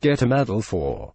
Get a medal for.